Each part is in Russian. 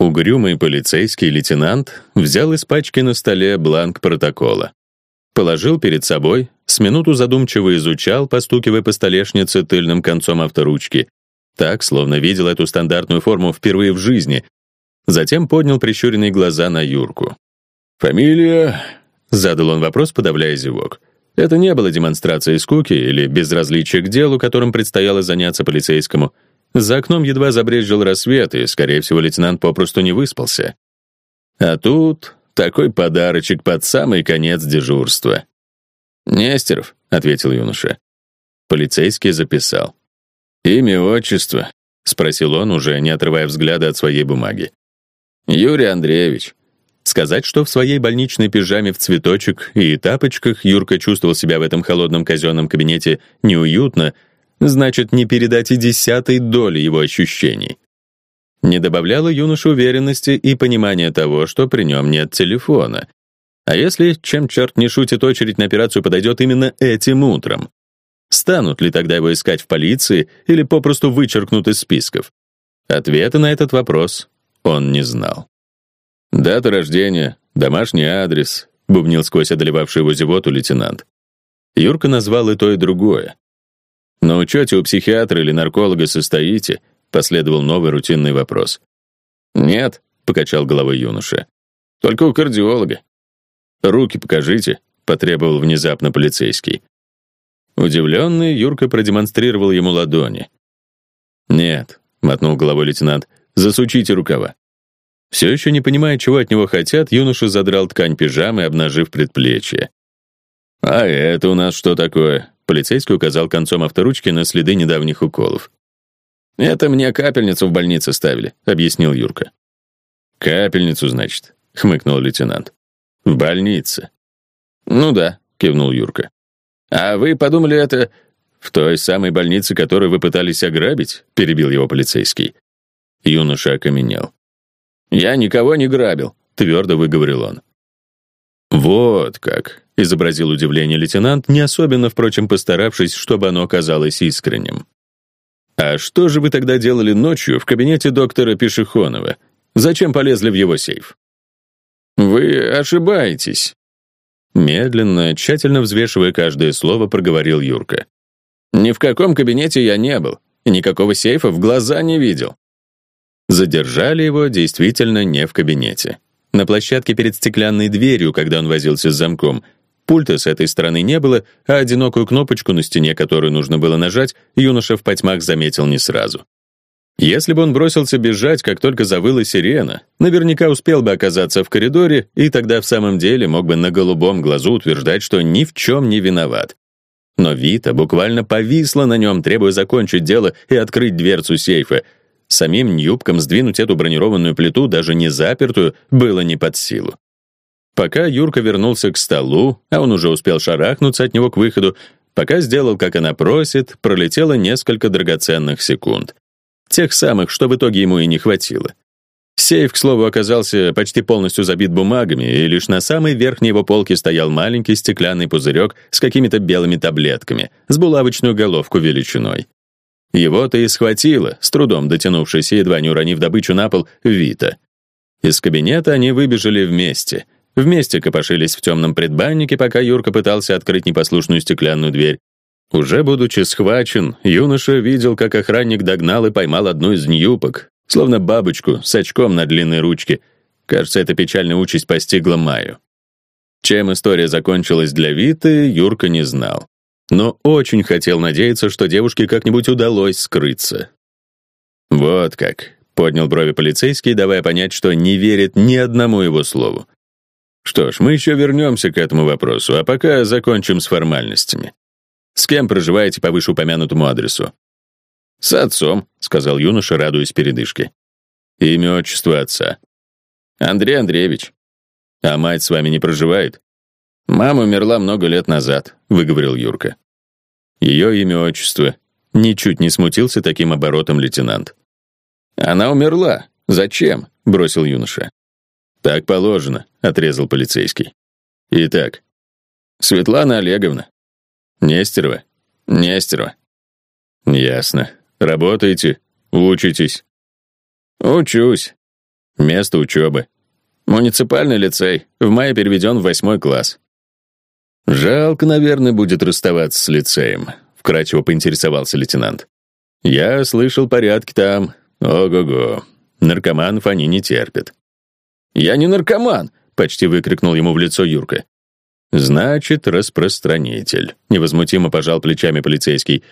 Угрюмый полицейский лейтенант взял из пачки на столе бланк протокола. Положил перед собой, с минуту задумчиво изучал, постукивая по столешнице тыльным концом авторучки, так, словно видел эту стандартную форму впервые в жизни. Затем поднял прищуренные глаза на Юрку. «Фамилия?» — задал он вопрос, подавляя зевок. Это не было демонстрацией скуки или безразличия к делу, которым предстояло заняться полицейскому — за окном едва забрезжил рассвет, и, скорее всего, лейтенант попросту не выспался. А тут такой подарочек под самый конец дежурства. «Нестеров», — ответил юноша. Полицейский записал. «Имя, отчество?» — спросил он, уже не отрывая взгляда от своей бумаги. «Юрий Андреевич». Сказать, что в своей больничной пижаме в цветочек и тапочках Юрка чувствовал себя в этом холодном казенном кабинете неуютно, значит не передать и десятой доли его ощущений. Не добавляло юноше уверенности и понимания того, что при нем нет телефона. А если, чем черт не шутит, очередь на операцию подойдет именно этим утром? Станут ли тогда его искать в полиции или попросту вычеркнут из списков? Ответа на этот вопрос он не знал. «Дата рождения, домашний адрес», — бубнил сквозь одолевавший его зевоту лейтенант. Юрка назвал и то, и другое. «На учете у психиатра или нарколога состоите?» — последовал новый рутинный вопрос. «Нет», — покачал головой юноша. «Только у кардиолога». «Руки покажите», — потребовал внезапно полицейский. Удивленный, Юрка продемонстрировал ему ладони. «Нет», — мотнул головой лейтенант, — «засучите рукава». Все еще не понимая, чего от него хотят, юноша задрал ткань пижамы, обнажив предплечье. «А это у нас что такое?» Полицейский указал концом авторучки на следы недавних уколов. «Это мне капельницу в больнице ставили», — объяснил Юрка. «Капельницу, значит», — хмыкнул лейтенант. «В больнице». «Ну да», — кивнул Юрка. «А вы подумали это...» «В той самой больнице, которую вы пытались ограбить?» — перебил его полицейский. Юноша окаменел. «Я никого не грабил», — твердо выговорил он. «Вот как», — изобразил удивление лейтенант, не особенно, впрочем, постаравшись, чтобы оно казалось искренним. «А что же вы тогда делали ночью в кабинете доктора Пешехонова? Зачем полезли в его сейф?» «Вы ошибаетесь», Медленно, тщательно взвешивая каждое слово, проговорил Юрка. «Ни в каком кабинете я не был, и никакого сейфа в глаза не видел». Задержали его действительно не в кабинете. На площадке перед стеклянной дверью, когда он возился с замком, пульта с этой стороны не было, а одинокую кнопочку на стене, которую нужно было нажать, юноша в потьмах заметил не сразу. Если бы он бросился бежать, как только завыла сирена, наверняка успел бы оказаться в коридоре и тогда в самом деле мог бы на голубом глазу утверждать, что ни в чем не виноват. Но Вита буквально повисла на нем, требуя закончить дело и открыть дверцу сейфа, Самим Ньюбкам сдвинуть эту бронированную плиту, даже не запертую, было не под силу. Пока Юрка вернулся к столу, а он уже успел шарахнуться от него к выходу, пока сделал, как она просит, пролетело несколько драгоценных секунд. Тех самых, что в итоге ему и не хватило. Сейф, к слову, оказался почти полностью забит бумагами, и лишь на самой верхней его полке стоял маленький стеклянный пузырек с какими-то белыми таблетками, с булавочную головку величиной. Его-то и схватило, с трудом дотянувшись едва не уронив добычу на пол, Вита. Из кабинета они выбежали вместе. Вместе копошились в темном предбаннике, пока Юрка пытался открыть непослушную стеклянную дверь. Уже будучи схвачен, юноша видел, как охранник догнал и поймал одну из ньюпок, словно бабочку с очком на длинной ручке. Кажется, эта печальная участь постигла Маю. Чем история закончилась для Виты, Юрка не знал но очень хотел надеяться, что девушке как-нибудь удалось скрыться. «Вот как», — поднял брови полицейский, давая понять, что не верит ни одному его слову. «Что ж, мы еще вернемся к этому вопросу, а пока закончим с формальностями. С кем проживаете по вышеупомянутому адресу?» «С отцом», — сказал юноша, радуясь передышке. «Имя, отчество отца?» «Андрей Андреевич». «А мать с вами не проживает?» «Мама умерла много лет назад», — выговорил Юрка. Ее имя, отчество. Ничуть не смутился таким оборотом лейтенант. «Она умерла. Зачем?» — бросил юноша. «Так положено», — отрезал полицейский. «Итак, Светлана Олеговна. Нестерова? Нестерова. Ясно. Работаете? Учитесь? Учусь. Место учебы. Муниципальный лицей. В мае переведен в восьмой класс. Жалко, наверное, будет расставаться с лицеем, вкратчиво поинтересовался лейтенант. Я слышал порядки там. Ого-го. Наркоманов они не терпят. Я не наркоман, почти выкрикнул ему в лицо Юрка. Значит, распространитель. Невозмутимо пожал плечами полицейский.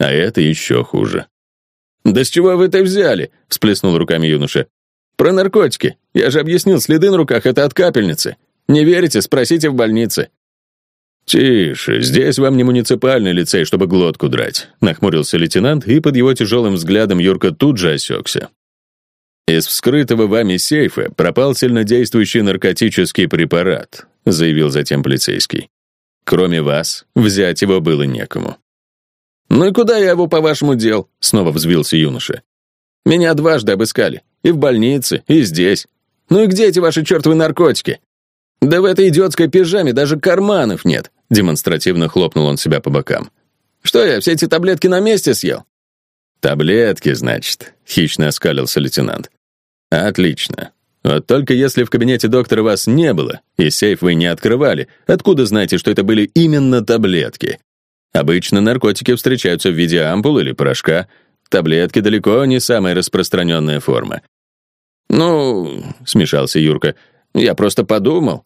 А это еще хуже. Да с чего вы это взяли? всплеснул руками юноша. Про наркотики. Я же объяснил, следы на руках это от капельницы. Не верите, спросите в больнице. «Тише, здесь вам не муниципальный лицей, чтобы глотку драть», — нахмурился лейтенант, и под его тяжелым взглядом Юрка тут же осекся. «Из вскрытого вами сейфа пропал сильнодействующий наркотический препарат», — заявил затем полицейский. «Кроме вас, взять его было некому». «Ну и куда я его, по-вашему, дел?» — снова взвился юноша. «Меня дважды обыскали. И в больнице, и здесь. Ну и где эти ваши чертовы наркотики? Да в этой идиотской пижаме даже карманов нет. Демонстративно хлопнул он себя по бокам. «Что я, все эти таблетки на месте съел?» «Таблетки, значит», — хищно оскалился лейтенант. «Отлично. Вот только если в кабинете доктора вас не было, и сейф вы не открывали, откуда знаете, что это были именно таблетки? Обычно наркотики встречаются в виде ампул или порошка. Таблетки далеко не самая распространенная форма». «Ну...» — смешался Юрка. «Я просто подумал».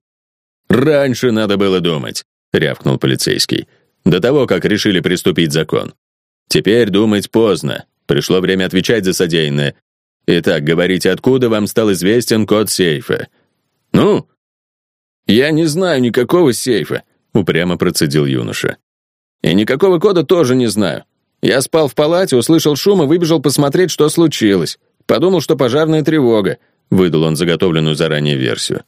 «Раньше надо было думать. — рявкнул полицейский. «До того, как решили приступить закон. Теперь думать поздно. Пришло время отвечать за содеянное. Итак, говорите, откуда вам стал известен код сейфа?» «Ну?» «Я не знаю никакого сейфа», — упрямо процедил юноша. «И никакого кода тоже не знаю. Я спал в палате, услышал шум и выбежал посмотреть, что случилось. Подумал, что пожарная тревога», — выдал он заготовленную заранее версию.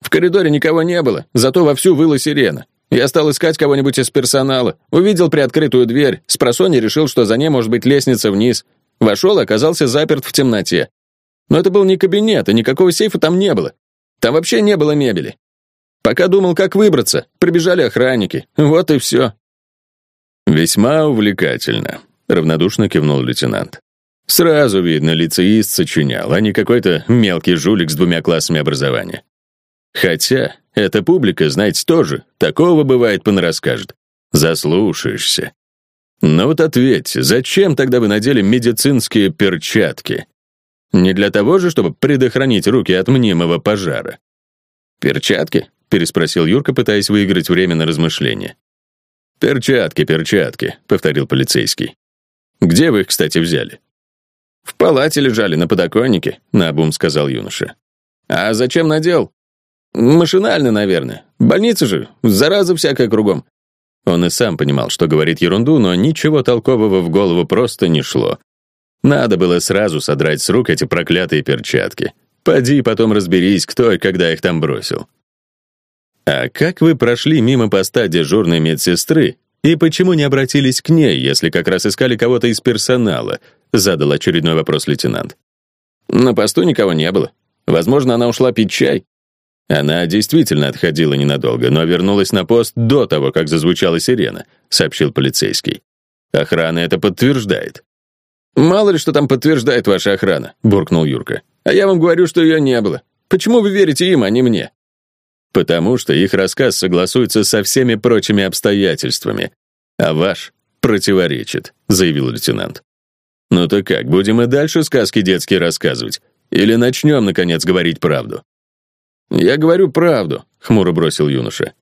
«В коридоре никого не было, зато вовсю выла сирена. Я стал искать кого-нибудь из персонала. Увидел приоткрытую дверь. С решил, что за ней может быть лестница вниз. Вошел, оказался заперт в темноте. Но это был не кабинет, и никакого сейфа там не было. Там вообще не было мебели. Пока думал, как выбраться, прибежали охранники. Вот и все. «Весьма увлекательно», — равнодушно кивнул лейтенант. «Сразу видно, лицеист сочинял, а не какой-то мелкий жулик с двумя классами образования. Хотя эта публика, знаете, тоже такого бывает понарасскажет. Заслушаешься. Но вот ответьте, зачем тогда вы надели медицинские перчатки? Не для того же, чтобы предохранить руки от мнимого пожара? «Перчатки?» — переспросил Юрка, пытаясь выиграть время на размышление. «Перчатки, перчатки», — повторил полицейский. «Где вы их, кстати, взяли?» «В палате лежали на подоконнике», — наобум сказал юноша. «А зачем надел?» Машинально, наверное. Больница же, зараза всякая кругом. Он и сам понимал, что говорит ерунду, но ничего толкового в голову просто не шло. Надо было сразу содрать с рук эти проклятые перчатки. Поди потом разберись, кто и когда их там бросил. А как вы прошли мимо поста дежурной медсестры и почему не обратились к ней, если как раз искали кого-то из персонала? Задал очередной вопрос лейтенант. На посту никого не было. Возможно, она ушла пить чай. Она действительно отходила ненадолго, но вернулась на пост до того, как зазвучала сирена, сообщил полицейский. Охрана это подтверждает. Мало ли что там подтверждает ваша охрана, буркнул Юрка. А я вам говорю, что ее не было. Почему вы верите им, а не мне? Потому что их рассказ согласуется со всеми прочими обстоятельствами, а ваш противоречит, заявил лейтенант. Ну так как, будем и дальше сказки детские рассказывать или начнем наконец говорить правду? «Я говорю правду», — хмуро бросил юноша.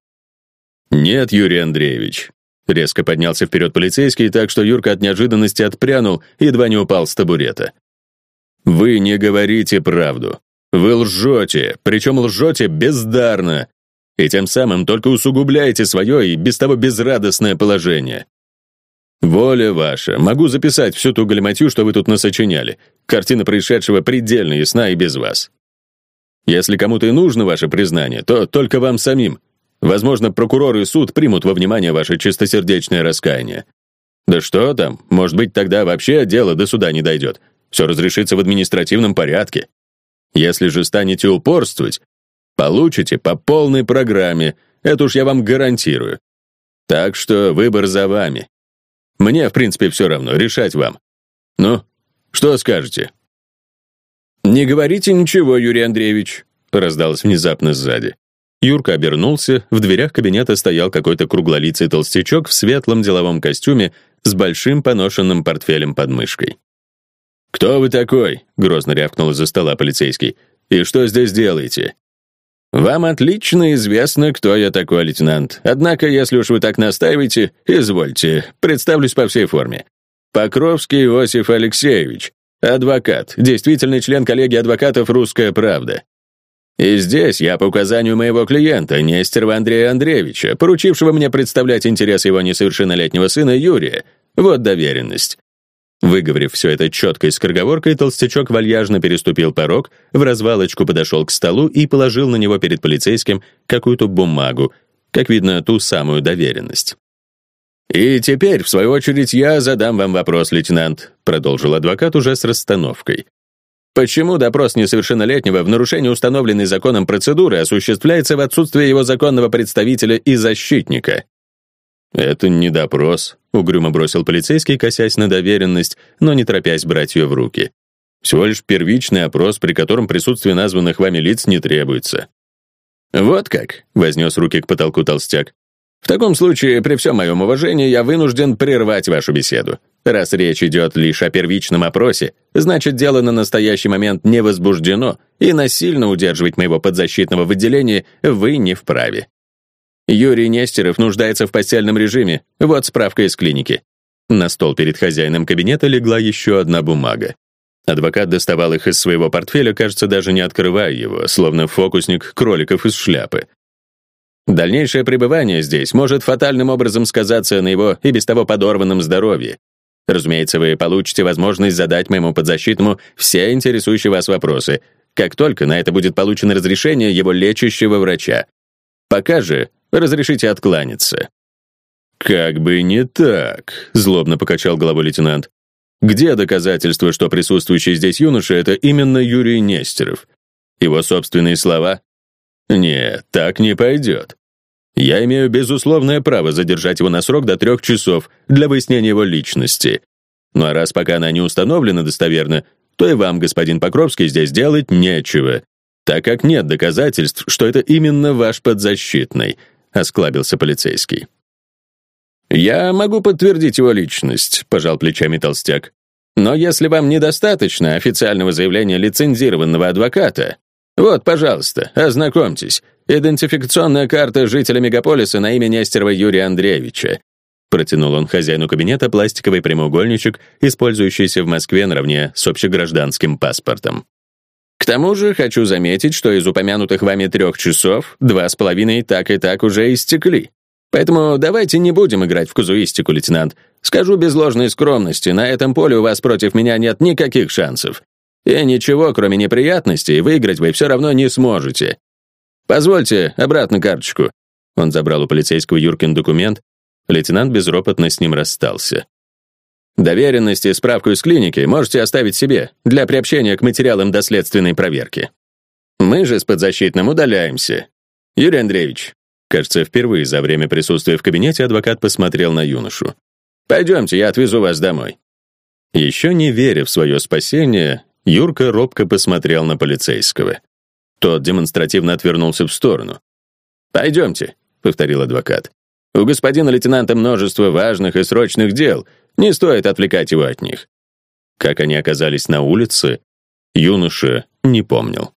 «Нет, Юрий Андреевич». Резко поднялся вперед полицейский, так что Юрка от неожиданности отпрянул едва не упал с табурета. «Вы не говорите правду. Вы лжете, причем лжете бездарно, и тем самым только усугубляете свое и без того безрадостное положение. Воля ваша, могу записать всю ту галиматью, что вы тут насочиняли. Картина происшедшего предельно ясна и без вас. Если кому-то и нужно ваше признание, то только вам самим. Возможно, прокурор и суд примут во внимание ваше чистосердечное раскаяние. Да что там, может быть, тогда вообще дело до суда не дойдет. Все разрешится в административном порядке. Если же станете упорствовать, получите по полной программе, это уж я вам гарантирую. Так что выбор за вами. Мне, в принципе, все равно, решать вам. Ну, что скажете? «Не говорите ничего, Юрий Андреевич», — раздалось внезапно сзади. Юрка обернулся, в дверях кабинета стоял какой-то круглолицый толстячок в светлом деловом костюме с большим поношенным портфелем под мышкой. «Кто вы такой?» — грозно рявкнул из-за стола полицейский. «И что здесь делаете?» «Вам отлично известно, кто я такой, лейтенант. Однако, если уж вы так настаиваете, извольте, представлюсь по всей форме. Покровский Иосиф Алексеевич, адвокат, действительный член коллегии адвокатов «Русская правда». И здесь я по указанию моего клиента, Нестерова Андрея Андреевича, поручившего мне представлять интерес его несовершеннолетнего сына Юрия. Вот доверенность. Выговорив все это четкой скороговоркой, толстячок вальяжно переступил порог, в развалочку подошел к столу и положил на него перед полицейским какую-то бумагу, как видно, ту самую доверенность. «И теперь, в свою очередь, я задам вам вопрос, лейтенант», продолжил адвокат уже с расстановкой. Почему допрос несовершеннолетнего в нарушении установленной законом процедуры осуществляется в отсутствие его законного представителя и защитника? Это не допрос, угрюмо бросил полицейский, косясь на доверенность, но не торопясь брать ее в руки. Всего лишь первичный опрос, при котором присутствие названных вами лиц не требуется. Вот как, вознес руки к потолку толстяк. В таком случае, при всем моем уважении, я вынужден прервать вашу беседу. Раз речь идет лишь о первичном опросе, значит, дело на настоящий момент не возбуждено, и насильно удерживать моего подзащитного в отделении вы не вправе. Юрий Нестеров нуждается в постельном режиме. Вот справка из клиники. На стол перед хозяином кабинета легла еще одна бумага. Адвокат доставал их из своего портфеля, кажется, даже не открывая его, словно фокусник кроликов из шляпы. Дальнейшее пребывание здесь может фатальным образом сказаться на его и без того подорванном здоровье. Разумеется, вы получите возможность задать моему подзащитному все интересующие вас вопросы, как только на это будет получено разрешение его лечащего врача. Пока же Разрешите откланяться». «Как бы не так», — злобно покачал головой лейтенант. «Где доказательства, что присутствующий здесь юноша — это именно Юрий Нестеров? Его собственные слова? Нет, так не пойдет. Я имею безусловное право задержать его на срок до трех часов для выяснения его личности. Ну а раз пока она не установлена достоверно, то и вам, господин Покровский, здесь делать нечего, так как нет доказательств, что это именно ваш подзащитный — осклабился полицейский. «Я могу подтвердить его личность», — пожал плечами толстяк. «Но если вам недостаточно официального заявления лицензированного адвоката, вот, пожалуйста, ознакомьтесь. Идентификационная карта жителя мегаполиса на имя Нестерова Юрия Андреевича». Протянул он хозяину кабинета пластиковый прямоугольничек, использующийся в Москве наравне с общегражданским паспортом. К тому же хочу заметить, что из упомянутых вами трех часов два с половиной так и так уже истекли. Поэтому давайте не будем играть в казуистику, лейтенант. Скажу без ложной скромности, на этом поле у вас против меня нет никаких шансов. И ничего, кроме неприятностей, выиграть вы все равно не сможете. Позвольте обратно карточку». Он забрал у полицейского Юркин документ. Лейтенант безропотно с ним расстался. Доверенности и справку из клиники можете оставить себе для приобщения к материалам доследственной проверки. Мы же с подзащитным удаляемся. Юрий Андреевич, кажется, впервые за время присутствия в кабинете адвокат посмотрел на юношу. Пойдемте, я отвезу вас домой. Еще не веря в свое спасение, Юрка робко посмотрел на полицейского. Тот демонстративно отвернулся в сторону. «Пойдемте», — повторил адвокат. «У господина лейтенанта множество важных и срочных дел, не стоит отвлекать его от них. Как они оказались на улице, юноша не помнил.